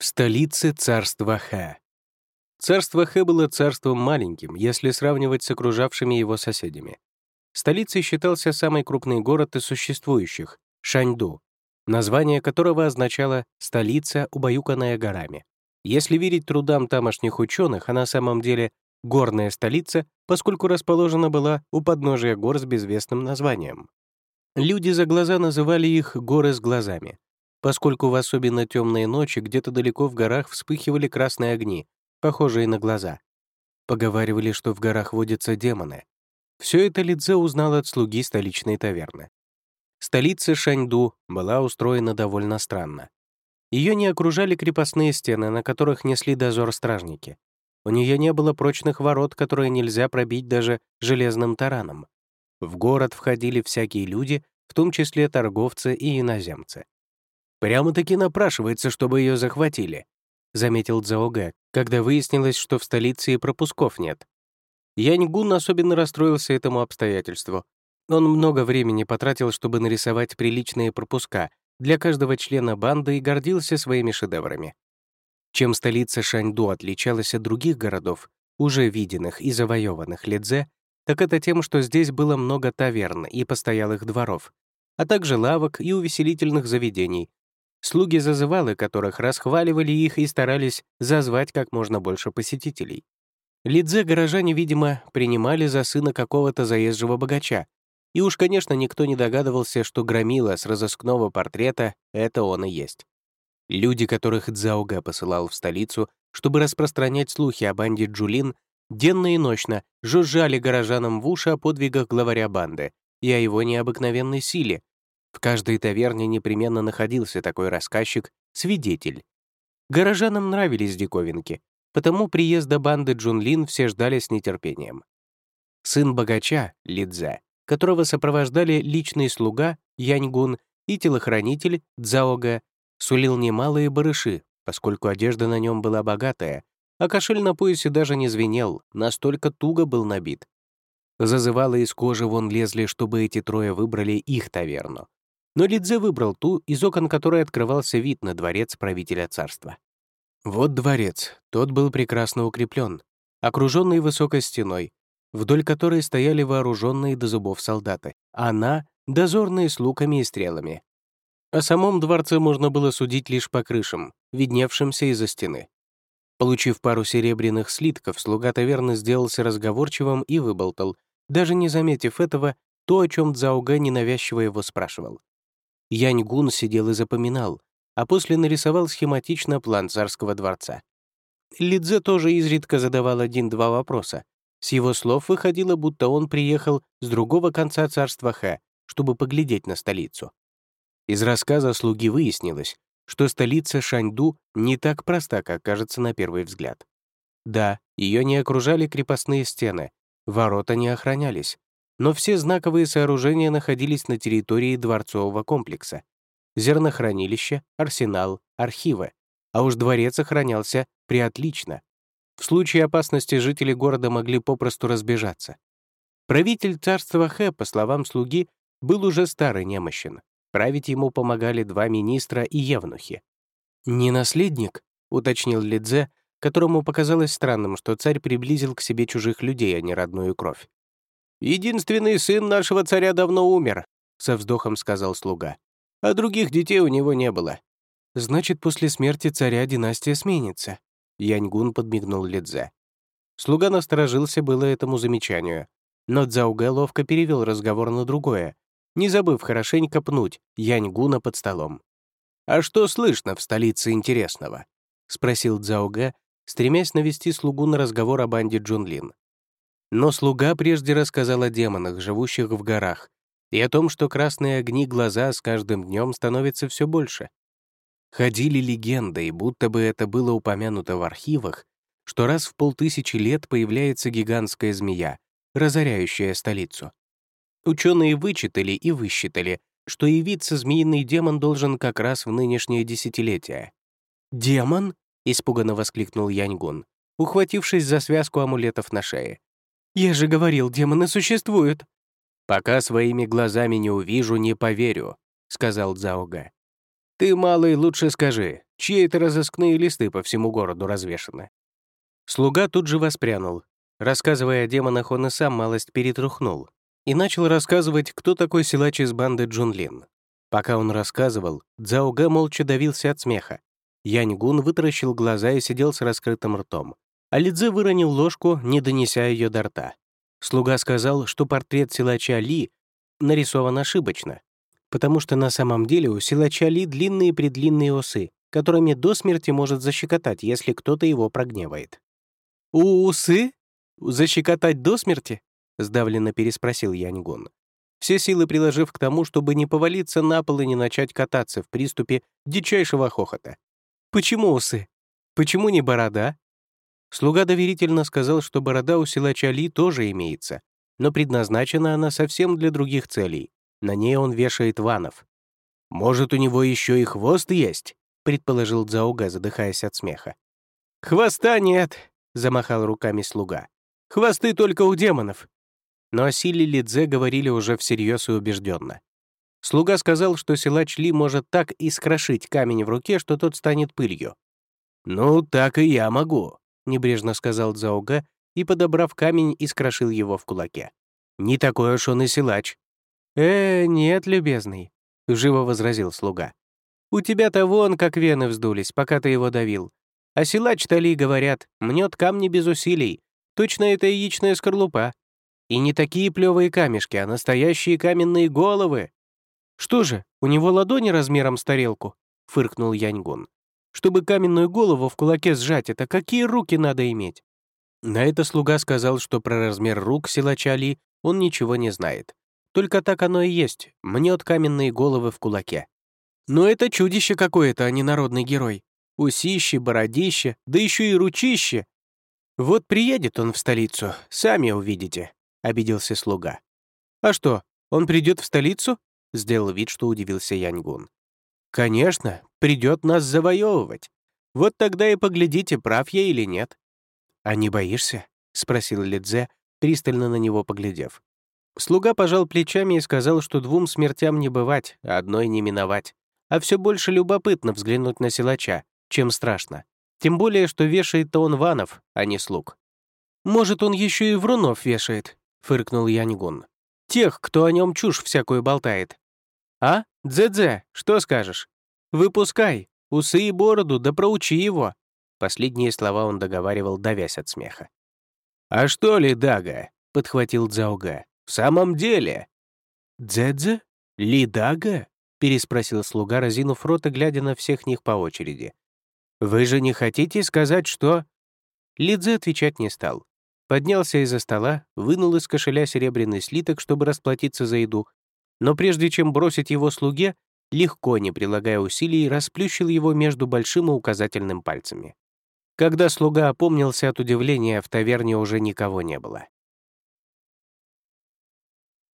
В столице царства Хэ. Царство Хэ было царством маленьким, если сравнивать с окружавшими его соседями. Столицей считался самый крупный город из существующих — Шаньду, название которого означало «столица, убаюканная горами». Если верить трудам тамошних ученых, а на самом деле горная столица, поскольку расположена была у подножия гор с безвестным названием. Люди за глаза называли их «горы с глазами», поскольку в особенно темные ночи где-то далеко в горах вспыхивали красные огни, похожие на глаза. Поговаривали, что в горах водятся демоны. Все это Лидзе узнал от слуги столичной таверны. Столица Шаньду была устроена довольно странно. Ее не окружали крепостные стены, на которых несли дозор стражники. У нее не было прочных ворот, которые нельзя пробить даже железным тараном. В город входили всякие люди, в том числе торговцы и иноземцы. Прямо-таки напрашивается, чтобы ее захватили», — заметил Цзаога, когда выяснилось, что в столице и пропусков нет. Яньгун особенно расстроился этому обстоятельству. Он много времени потратил, чтобы нарисовать приличные пропуска для каждого члена банды и гордился своими шедеврами. Чем столица Шаньду отличалась от других городов, уже виденных и завоеванных Лидзе, так это тем, что здесь было много таверн и постоялых дворов, а также лавок и увеселительных заведений, слуги зазывалы которых расхваливали их и старались зазвать как можно больше посетителей. Лидзе горожане, видимо, принимали за сына какого-то заезжего богача, и уж, конечно, никто не догадывался, что громила с разыскного портрета — это он и есть. Люди, которых Цзаога посылал в столицу, чтобы распространять слухи о банде Джулин, денно и ночно жужжали горожанам в уши о подвигах главаря банды и о его необыкновенной силе, в каждой таверне непременно находился такой рассказчик, свидетель. Горожанам нравились диковинки, потому приезда банды Джунлин все ждали с нетерпением. Сын богача, Лидзе, которого сопровождали личный слуга, Яньгун, и телохранитель, Цзаога, сулил немалые барыши, поскольку одежда на нем была богатая, а кошель на поясе даже не звенел, настолько туго был набит. Зазывало из кожи вон лезли, чтобы эти трое выбрали их таверну но Лидзе выбрал ту, из окон которой открывался вид на дворец правителя царства. Вот дворец, тот был прекрасно укреплен, окруженный высокой стеной, вдоль которой стояли вооруженные до зубов солдаты, а она — дозорные с луками и стрелами. О самом дворце можно было судить лишь по крышам, видневшимся из-за стены. Получив пару серебряных слитков, слуга таверны сделался разговорчивым и выболтал, даже не заметив этого, то, о чем Цзаога ненавязчиво его спрашивал. Яньгун сидел и запоминал, а после нарисовал схематично план царского дворца. Лидзе тоже изредка задавал один-два вопроса. С его слов выходило, будто он приехал с другого конца царства Хэ, чтобы поглядеть на столицу. Из рассказа слуги выяснилось, что столица Шаньду не так проста, как кажется на первый взгляд. Да, ее не окружали крепостные стены, ворота не охранялись, но все знаковые сооружения находились на территории дворцового комплекса. Зернохранилище, арсенал, архивы. А уж дворец охранялся приотлично. В случае опасности жители города могли попросту разбежаться. Правитель царства Хэ, по словам слуги, был уже старый немощен. Править ему помогали два министра и евнухи. «Не наследник?» — уточнил Лидзе, которому показалось странным, что царь приблизил к себе чужих людей, а не родную кровь. «Единственный сын нашего царя давно умер», — со вздохом сказал слуга. «А других детей у него не было». «Значит, после смерти царя династия сменится», — Яньгун подмигнул Лидзе. Слуга насторожился было этому замечанию, но Цзаугэ ловко перевел разговор на другое, не забыв хорошенько пнуть Яньгуна под столом. «А что слышно в столице интересного?» — спросил Цзаугэ, стремясь навести слугу на разговор о банде Джунлин. Но слуга прежде рассказал о демонах, живущих в горах, и о том, что красные огни глаза с каждым днем становятся все больше. Ходили легенды, и будто бы это было упомянуто в архивах, что раз в полтысячи лет появляется гигантская змея, разоряющая столицу. Ученые вычитали и высчитали, что явиться змеиный демон должен как раз в нынешнее десятилетие. «Демон?» — испуганно воскликнул Яньгун, ухватившись за связку амулетов на шее. «Я же говорил, демоны существуют». «Пока своими глазами не увижу, не поверю», — сказал Цзаога. «Ты, малый, лучше скажи, чьи это разыскные листы по всему городу развешаны. Слуга тут же воспрянул. Рассказывая о демонах, он и сам малость перетрухнул и начал рассказывать, кто такой силач из банды Джунлин. Пока он рассказывал, Цзаога молча давился от смеха. Яньгун вытаращил глаза и сидел с раскрытым ртом. А Лидзе выронил ложку, не донеся ее до рта. Слуга сказал, что портрет силача Ли нарисован ошибочно, потому что на самом деле у силача Ли длинные-предлинные усы, которыми до смерти может защекотать, если кто-то его прогневает. «У усы? Защекотать до смерти?» — сдавленно переспросил Яньгун все силы приложив к тому, чтобы не повалиться на пол и не начать кататься в приступе дичайшего хохота. «Почему усы? Почему не борода?» Слуга доверительно сказал, что борода у силача Ли тоже имеется, но предназначена она совсем для других целей. На ней он вешает ванов. «Может, у него еще и хвост есть?» — предположил Дзауга, задыхаясь от смеха. «Хвоста нет!» — замахал руками слуга. «Хвосты только у демонов. Но о силе Лидзе говорили уже всерьез и убежденно. Слуга сказал, что силач Ли может так искрошить камень в руке, что тот станет пылью. «Ну, так и я могу», — небрежно сказал Дзауга и, подобрав камень, искрошил его в кулаке. «Не такой уж он и силач». «Э, нет, любезный», — живо возразил слуга. «У тебя-то вон как вены вздулись, пока ты его давил. А силач-то Ли, говорят, мнет камни без усилий. Точно это яичная скорлупа. И не такие плевые камешки, а настоящие каменные головы. Что же, у него ладони размером с тарелку? Фыркнул Яньгун. Чтобы каменную голову в кулаке сжать, это какие руки надо иметь? На это слуга сказал, что про размер рук силача Ли он ничего не знает. Только так оно и есть, мнет каменные головы в кулаке. Но это чудище какое-то, а не народный герой. Усище, бородище, да еще и ручище. Вот приедет он в столицу, сами увидите. — обиделся слуга. «А что, он придет в столицу?» — сделал вид, что удивился Яньгун. «Конечно, придет нас завоевывать. Вот тогда и поглядите, прав я или нет». «А не боишься?» — спросил Лидзе, пристально на него поглядев. Слуга пожал плечами и сказал, что двум смертям не бывать, а одной не миновать. А все больше любопытно взглянуть на силача, чем страшно. Тем более, что вешает-то он ванов, а не слуг. «Может, он еще и врунов вешает», — фыркнул Яньгун. «Тех, кто о нем чушь всякую болтает». «А? Дзе-дзе, что скажешь? Выпускай, усы и бороду, да проучи его». Последние слова он договаривал, давясь от смеха. «А что ли, Дага?» — подхватил Дзауга. «В самом деле?» «Дзэдзе? Лидага?» — переспросил слуга, разинув рот и глядя на всех них по очереди. «Вы же не хотите сказать, что...» Лидзе отвечать не стал. Поднялся из-за стола, вынул из кошеля серебряный слиток, чтобы расплатиться за еду, но прежде чем бросить его слуге, легко, не прилагая усилий, расплющил его между большим и указательным пальцами. Когда слуга опомнился от удивления, в таверне уже никого не было.